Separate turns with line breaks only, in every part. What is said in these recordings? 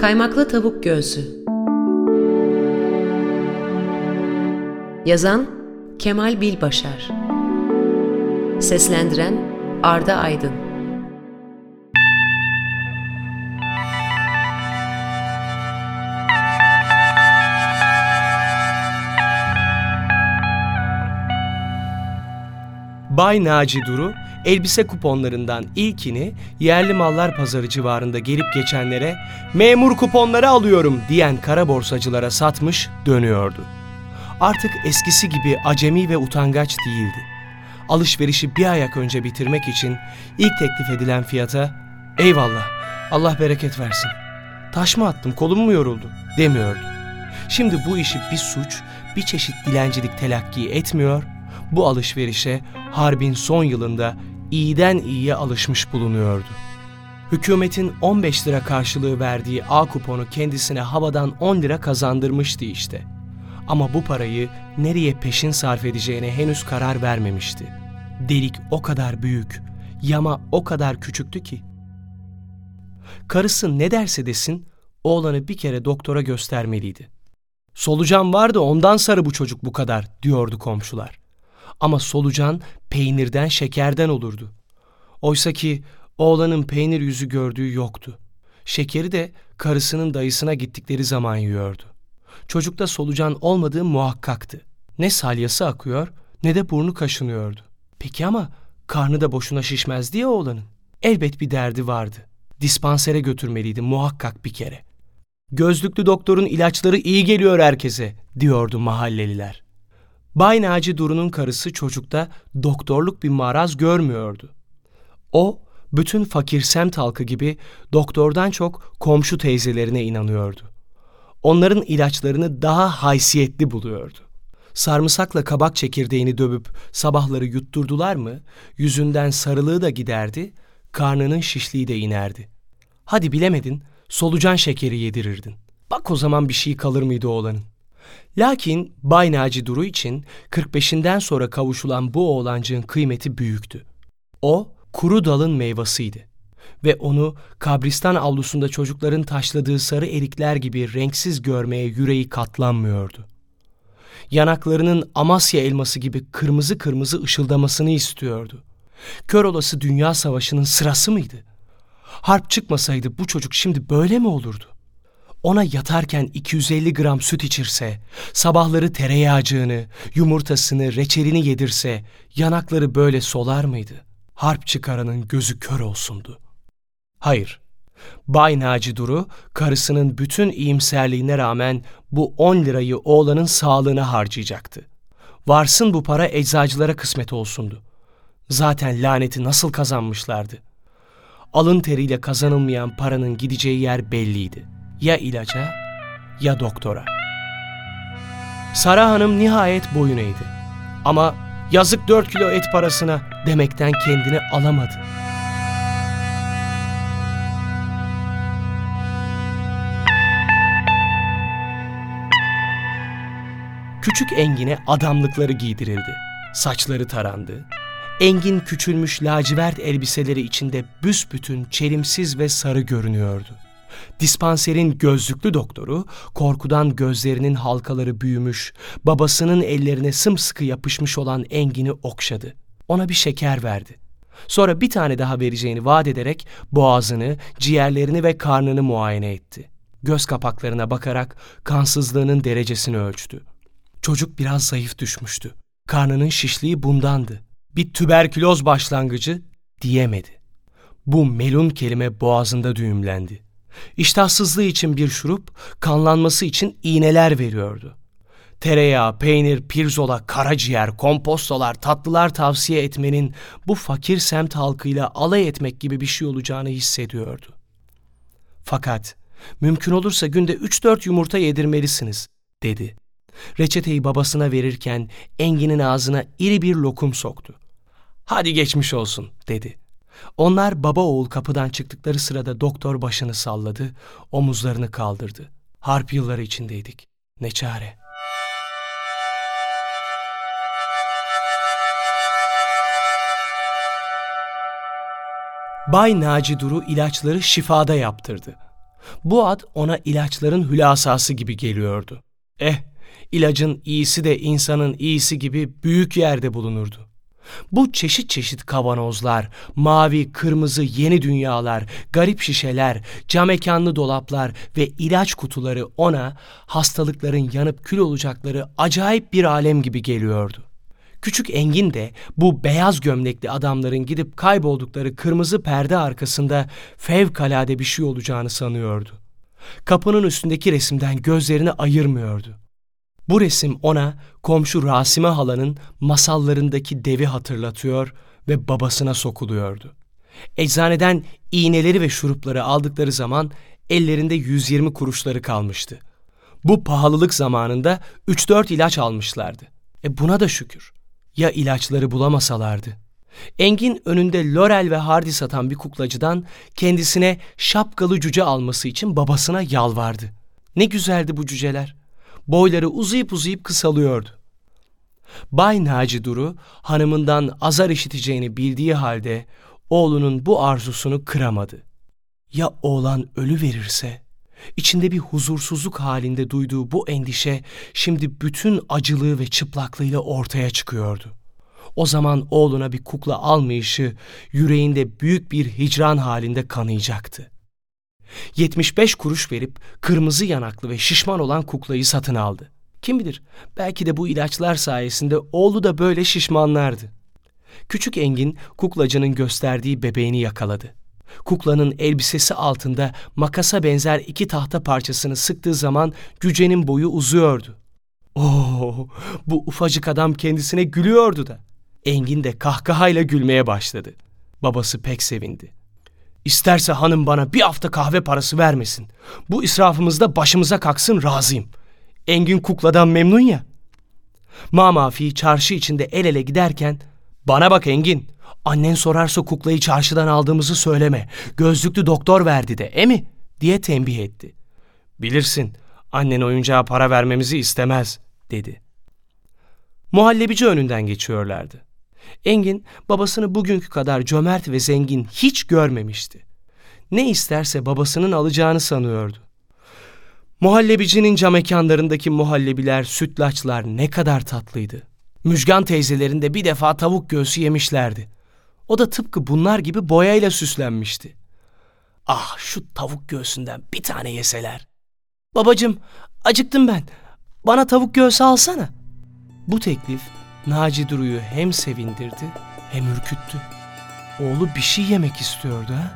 Kaymaklı Tavuk Göğsü. Yazan Kemal Bilbaşar. Seslendiren Arda Aydın.
Bay Naci Duru elbise kuponlarından ilkini yerli mallar pazarı civarında gelip geçenlere memur kuponları alıyorum diyen kara borsacılara satmış dönüyordu. Artık eskisi gibi acemi ve utangaç değildi. Alışverişi bir ayak önce bitirmek için ilk teklif edilen fiyata eyvallah Allah bereket versin. Taş mı attım kolum mu yoruldu demiyordu. Şimdi bu işi bir suç bir çeşit dilencilik telakki etmiyor bu alışverişe harbin son yılında iyiden iyiye alışmış bulunuyordu. Hükümetin 15 lira karşılığı verdiği A kuponu kendisine havadan 10 lira kazandırmıştı işte. Ama bu parayı nereye peşin sarf edeceğine henüz karar vermemişti. Delik o kadar büyük, yama o kadar küçüktü ki. Karısı ne derse desin, oğlanı bir kere doktora göstermeliydi. Solucan vardı ondan sarı bu çocuk bu kadar diyordu komşular. Ama solucan peynirden şekerden olurdu. Oysa ki oğlanın peynir yüzü gördüğü yoktu. Şekeri de karısının dayısına gittikleri zaman yiyordu. Çocukta solucan olmadığı muhakkaktı. Ne salyası akıyor ne de burnu kaşınıyordu. Peki ama karnı da boşuna şişmezdi ya oğlanın. Elbet bir derdi vardı. Dispansere götürmeliydi muhakkak bir kere. Gözlüklü doktorun ilaçları iyi geliyor herkese diyordu mahalleliler. Bay Naci Duru'nun karısı çocukta doktorluk bir maraz görmüyordu. O, bütün fakir semt halkı gibi doktordan çok komşu teyzelerine inanıyordu. Onların ilaçlarını daha haysiyetli buluyordu. Sarımsakla kabak çekirdeğini dövüp sabahları yutturdular mı, yüzünden sarılığı da giderdi, karnının şişliği de inerdi. Hadi bilemedin, solucan şekeri yedirirdin. Bak o zaman bir şey kalır mıydı oğlanın? Lakin Bay Naci Duru için 45'inden sonra kavuşulan bu oğlancığın kıymeti büyüktü. O, kuru dalın meyvasıydı ve onu kabristan avlusunda çocukların taşladığı sarı erikler gibi renksiz görmeye yüreği katlanmıyordu. Yanaklarının Amasya elması gibi kırmızı kırmızı ışıldamasını istiyordu. Kör olası dünya savaşının sırası mıydı? Harp çıkmasaydı bu çocuk şimdi böyle mi olurdu? Ona yatarken 250 gram süt içirse, sabahları tereyağcığını, yumurtasını, reçelini yedirse, yanakları böyle solar mıydı? Harp çıkaranın gözü kör olsundu. Hayır, Bay Naci Duru, karısının bütün iyimserliğine rağmen bu 10 lirayı oğlanın sağlığına harcayacaktı. Varsın bu para eczacılara kısmet olsundu. Zaten laneti nasıl kazanmışlardı? Alın teriyle kazanılmayan paranın gideceği yer belliydi.'' Ya ilaca ya doktora. Sara Hanım nihayet boyun eğdi. Ama yazık dört kilo et parasına demekten kendini alamadı. Küçük Engin'e adamlıkları giydirildi. Saçları tarandı. Engin küçülmüş lacivert elbiseleri içinde büsbütün çelimsiz ve sarı görünüyordu. Dispanserin gözlüklü doktoru korkudan gözlerinin halkaları büyümüş, babasının ellerine sımsıkı yapışmış olan Engin'i okşadı. Ona bir şeker verdi. Sonra bir tane daha vereceğini vaat ederek boğazını, ciğerlerini ve karnını muayene etti. Göz kapaklarına bakarak kansızlığının derecesini ölçtü. Çocuk biraz zayıf düşmüştü. Karnının şişliği bundandı. Bir tüberküloz başlangıcı diyemedi. Bu melun kelime boğazında düğümlendi. İştahsızlığı için bir şurup, kanlanması için iğneler veriyordu. Tereyağı, peynir, pirzola, karaciğer, kompostolar, tatlılar tavsiye etmenin bu fakir semt halkıyla alay etmek gibi bir şey olacağını hissediyordu. Fakat mümkün olursa günde 3-4 yumurta yedirmelisiniz, dedi. Reçeteyi babasına verirken Engin'in ağzına iri bir lokum soktu. Hadi geçmiş olsun, dedi. Onlar baba oğul kapıdan çıktıkları sırada doktor başını salladı, omuzlarını kaldırdı. Harp yılları içindeydik. Ne çare. Bay Naci Duru ilaçları şifada yaptırdı. Bu ad ona ilaçların hülasası gibi geliyordu. Eh, ilacın iyisi de insanın iyisi gibi büyük yerde bulunurdu. Bu çeşit çeşit kavanozlar, mavi, kırmızı yeni dünyalar, garip şişeler, cam ekanlı dolaplar ve ilaç kutuları ona hastalıkların yanıp kül olacakları acayip bir alem gibi geliyordu. Küçük Engin de bu beyaz gömlekli adamların gidip kayboldukları kırmızı perde arkasında fevkalade bir şey olacağını sanıyordu. Kapının üstündeki resimden gözlerini ayırmıyordu. Bu resim ona komşu Rasime halanın masallarındaki devi hatırlatıyor ve babasına sokuluyordu. Eczaneden iğneleri ve şurupları aldıkları zaman ellerinde 120 kuruşları kalmıştı. Bu pahalılık zamanında 3-4 ilaç almışlardı. E buna da şükür. Ya ilaçları bulamasalardı? Engin önünde Lorel ve Hardy satan bir kuklacıdan kendisine şapkalı cüce alması için babasına yalvardı. Ne güzeldi bu cüceler boyları uzayıp uzayıp kısalıyordu. Bay Naci Duru hanımından azar işiteceğini bildiği halde oğlunun bu arzusunu kıramadı. Ya oğlan ölü verirse? İçinde bir huzursuzluk halinde duyduğu bu endişe şimdi bütün acılığı ve çıplaklığıyla ortaya çıkıyordu. O zaman oğluna bir kukla almayışı yüreğinde büyük bir hicran halinde kanayacaktı. 75 kuruş verip kırmızı yanaklı ve şişman olan kuklayı satın aldı. Kim bilir belki de bu ilaçlar sayesinde oğlu da böyle şişmanlardı. Küçük Engin kuklacının gösterdiği bebeğini yakaladı. Kuklanın elbisesi altında makasa benzer iki tahta parçasını sıktığı zaman cücenin boyu uzuyordu. Oo, bu ufacık adam kendisine gülüyordu da. Engin de kahkahayla gülmeye başladı. Babası pek sevindi. İsterse hanım bana bir hafta kahve parası vermesin. Bu israfımızda başımıza kalksın razıyım. Engin kukladan memnun ya. Mamafi çarşı içinde el ele giderken bana bak Engin annen sorarsa kuklayı çarşıdan aldığımızı söyleme. Gözlüklü doktor verdi de e mi? diye tembih etti. Bilirsin annen oyuncağa para vermemizi istemez dedi. Muhallebici önünden geçiyorlardı. Engin babasını bugünkü kadar cömert ve zengin hiç görmemişti. Ne isterse babasının alacağını sanıyordu. Muhallebicinin cam mekanlarındaki muhallebiler, sütlaçlar ne kadar tatlıydı. Müjgan teyzelerin de bir defa tavuk göğsü yemişlerdi. O da tıpkı bunlar gibi boyayla süslenmişti. Ah şu tavuk göğsünden bir tane yeseler. Babacım acıktım ben. Bana tavuk göğsü alsana. Bu teklif Naci Duru'yu hem sevindirdi hem ürküttü. Oğlu bir şey yemek istiyordu ha?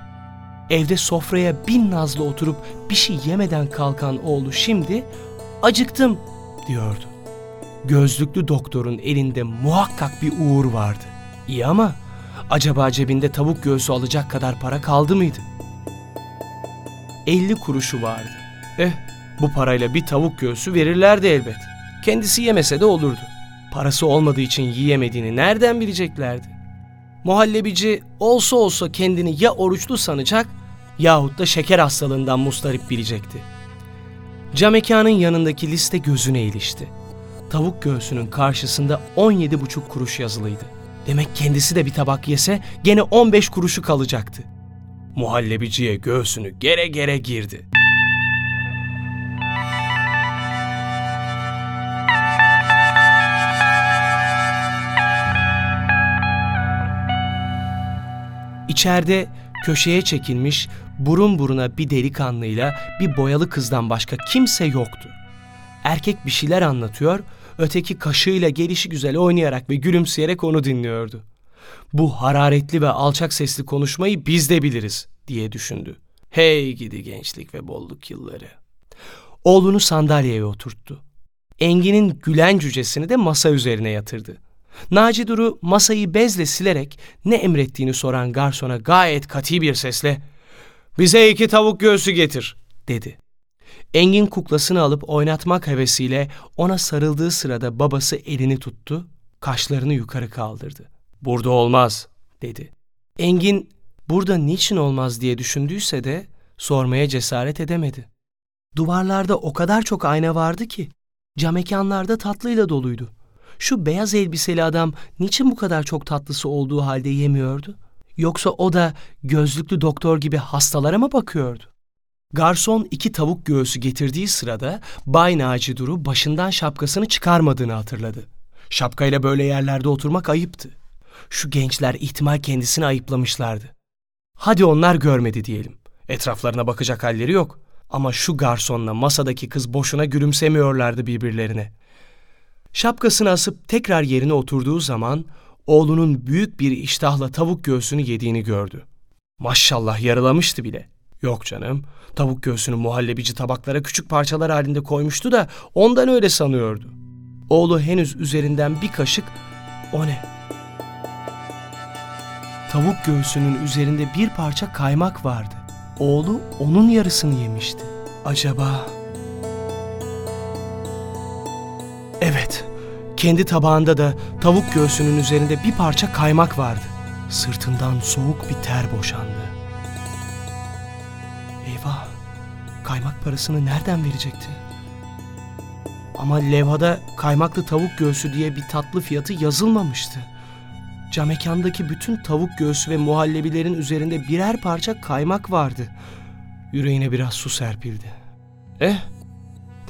Evde sofraya bin nazlı oturup bir şey yemeden kalkan oğlu şimdi acıktım diyordu. Gözlüklü doktorun elinde muhakkak bir uğur vardı. İyi ama acaba cebinde tavuk göğsü alacak kadar para kaldı mıydı? 50 kuruşu vardı. Eh bu parayla bir tavuk göğsü verirlerdi elbet. Kendisi yemese de olurdu. Parası olmadığı için yiyemediğini nereden bileceklerdi? Muhallebici olsa olsa kendini ya oruçlu sanacak yahut da şeker hastalığından mustarip bilecekti. Camekanın yanındaki liste gözüne ilişti. Tavuk göğsünün karşısında 17,5 kuruş yazılıydı. Demek kendisi de bir tabak yese gene 15 kuruşu kalacaktı. Muhallebiciye göğsünü gere gere girdi. İçeride köşeye çekilmiş burun buruna bir delikanlıyla bir boyalı kızdan başka kimse yoktu. Erkek bir şeyler anlatıyor, öteki kaşığıyla gelişi güzel oynayarak ve gülümseyerek onu dinliyordu. Bu hararetli ve alçak sesli konuşmayı biz de biliriz diye düşündü. Hey gidi gençlik ve bolluk yılları. Oğlunu sandalyeye oturttu. Engin'in gülen cücesini de masa üzerine yatırdı. Naci Duru masayı bezle silerek ne emrettiğini soran garsona gayet kati bir sesle ''Bize iki tavuk göğsü getir.'' dedi. Engin kuklasını alıp oynatmak hevesiyle ona sarıldığı sırada babası elini tuttu, kaşlarını yukarı kaldırdı. ''Burada olmaz.'' dedi. Engin burada niçin olmaz diye düşündüyse de sormaya cesaret edemedi. Duvarlarda o kadar çok ayna vardı ki cam mekanlarda tatlıyla doluydu. Şu beyaz elbiseli adam niçin bu kadar çok tatlısı olduğu halde yemiyordu? Yoksa o da gözlüklü doktor gibi hastalara mı bakıyordu? Garson iki tavuk göğsü getirdiği sırada Bay Naci Duru başından şapkasını çıkarmadığını hatırladı. Şapkayla böyle yerlerde oturmak ayıptı. Şu gençler ihtimal kendisini ayıplamışlardı. Hadi onlar görmedi diyelim. Etraflarına bakacak halleri yok. Ama şu garsonla masadaki kız boşuna gülümsemiyorlardı birbirlerine. Şapkasını asıp tekrar yerine oturduğu zaman oğlunun büyük bir iştahla tavuk göğsünü yediğini gördü. Maşallah yarılamıştı bile. Yok canım, tavuk göğsünü muhallebici tabaklara küçük parçalar halinde koymuştu da ondan öyle sanıyordu. Oğlu henüz üzerinden bir kaşık, o ne? Tavuk göğsünün üzerinde bir parça kaymak vardı. Oğlu onun yarısını yemişti. Acaba... Evet, kendi tabağında da tavuk göğsünün üzerinde bir parça kaymak vardı. Sırtından soğuk bir ter boşandı. Eyvah, kaymak parasını nereden verecekti? Ama levhada kaymaklı tavuk göğsü diye bir tatlı fiyatı yazılmamıştı. Camekandaki bütün tavuk göğsü ve muhallebilerin üzerinde birer parça kaymak vardı. Yüreğine biraz su serpildi. Eh,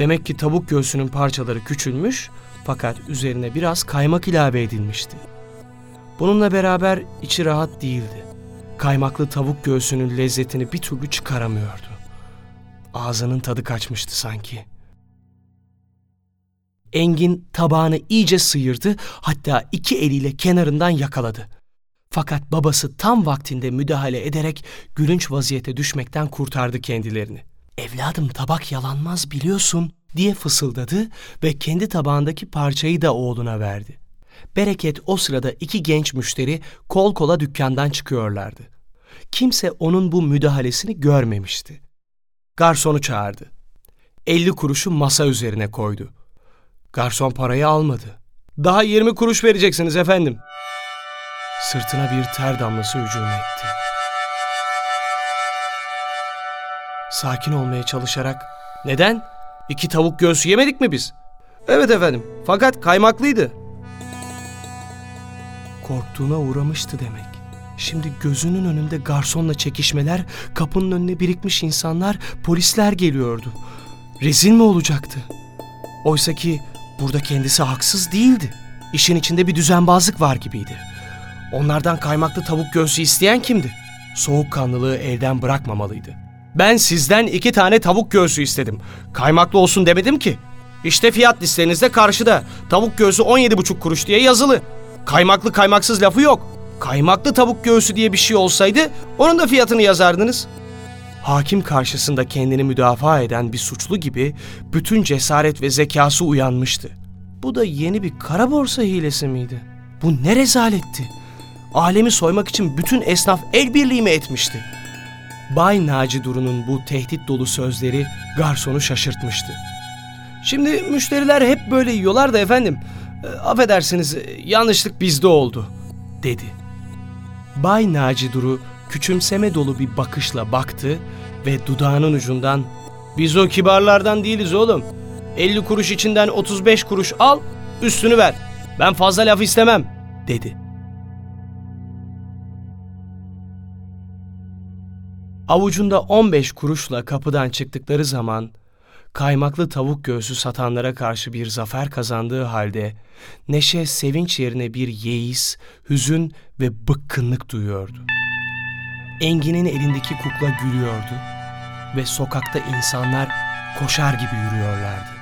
demek ki tavuk göğsünün parçaları küçülmüş fakat üzerine biraz kaymak ilave edilmişti. Bununla beraber içi rahat değildi. Kaymaklı tavuk göğsünün lezzetini bir türlü çıkaramıyordu. Ağzının tadı kaçmıştı sanki. Engin tabağını iyice sıyırdı, hatta iki eliyle kenarından yakaladı. Fakat babası tam vaktinde müdahale ederek gülünç vaziyete düşmekten kurtardı kendilerini. Evladım tabak yalanmaz biliyorsun diye fısıldadı ve kendi tabağındaki parçayı da oğluna verdi. Bereket o sırada iki genç müşteri kol kola dükkandan çıkıyorlardı. Kimse onun bu müdahalesini görmemişti. Garsonu çağırdı. 50 kuruşu masa üzerine koydu. Garson parayı almadı. Daha 20 kuruş vereceksiniz efendim. Sırtına bir ter damlası hücum etti. Sakin olmaya çalışarak, neden? İki tavuk göğsü yemedik mi biz? Evet efendim, fakat kaymaklıydı. Korktuğuna uğramıştı demek. Şimdi gözünün önünde garsonla çekişmeler, kapının önüne birikmiş insanlar, polisler geliyordu. Rezil mi olacaktı? Oysa ki burada kendisi haksız değildi. İşin içinde bir düzenbazlık var gibiydi. Onlardan kaymaklı tavuk göğsü isteyen kimdi? Soğukkanlılığı elden bırakmamalıydı. Ben sizden iki tane tavuk göğsü istedim. Kaymaklı olsun demedim ki. İşte fiyat listenizde karşıda. Tavuk göğsü 17,5 kuruş diye yazılı. Kaymaklı kaymaksız lafı yok. Kaymaklı tavuk göğsü diye bir şey olsaydı onun da fiyatını yazardınız. Hakim karşısında kendini müdafaa eden bir suçlu gibi bütün cesaret ve zekası uyanmıştı. Bu da yeni bir kara borsa hilesi miydi? Bu ne rezaletti? Alemi soymak için bütün esnaf el birliği mi etmişti? Bay Naci Duru'nun bu tehdit dolu sözleri garsonu şaşırtmıştı. Şimdi müşteriler hep böyle yiyorlar da efendim. E, affedersiniz yanlışlık bizde oldu dedi. Bay Naci Duru küçümseme dolu bir bakışla baktı ve dudağının ucundan biz o kibarlardan değiliz oğlum. 50 kuruş içinden 35 kuruş al, üstünü ver. Ben fazla laf istemem, dedi. Avucunda 15 kuruşla kapıdan çıktıkları zaman kaymaklı tavuk göğsü satanlara karşı bir zafer kazandığı halde neşe sevinç yerine bir yeis, hüzün ve bıkkınlık duyuyordu. Engin'in elindeki kukla gülüyordu ve sokakta insanlar koşar gibi yürüyorlardı.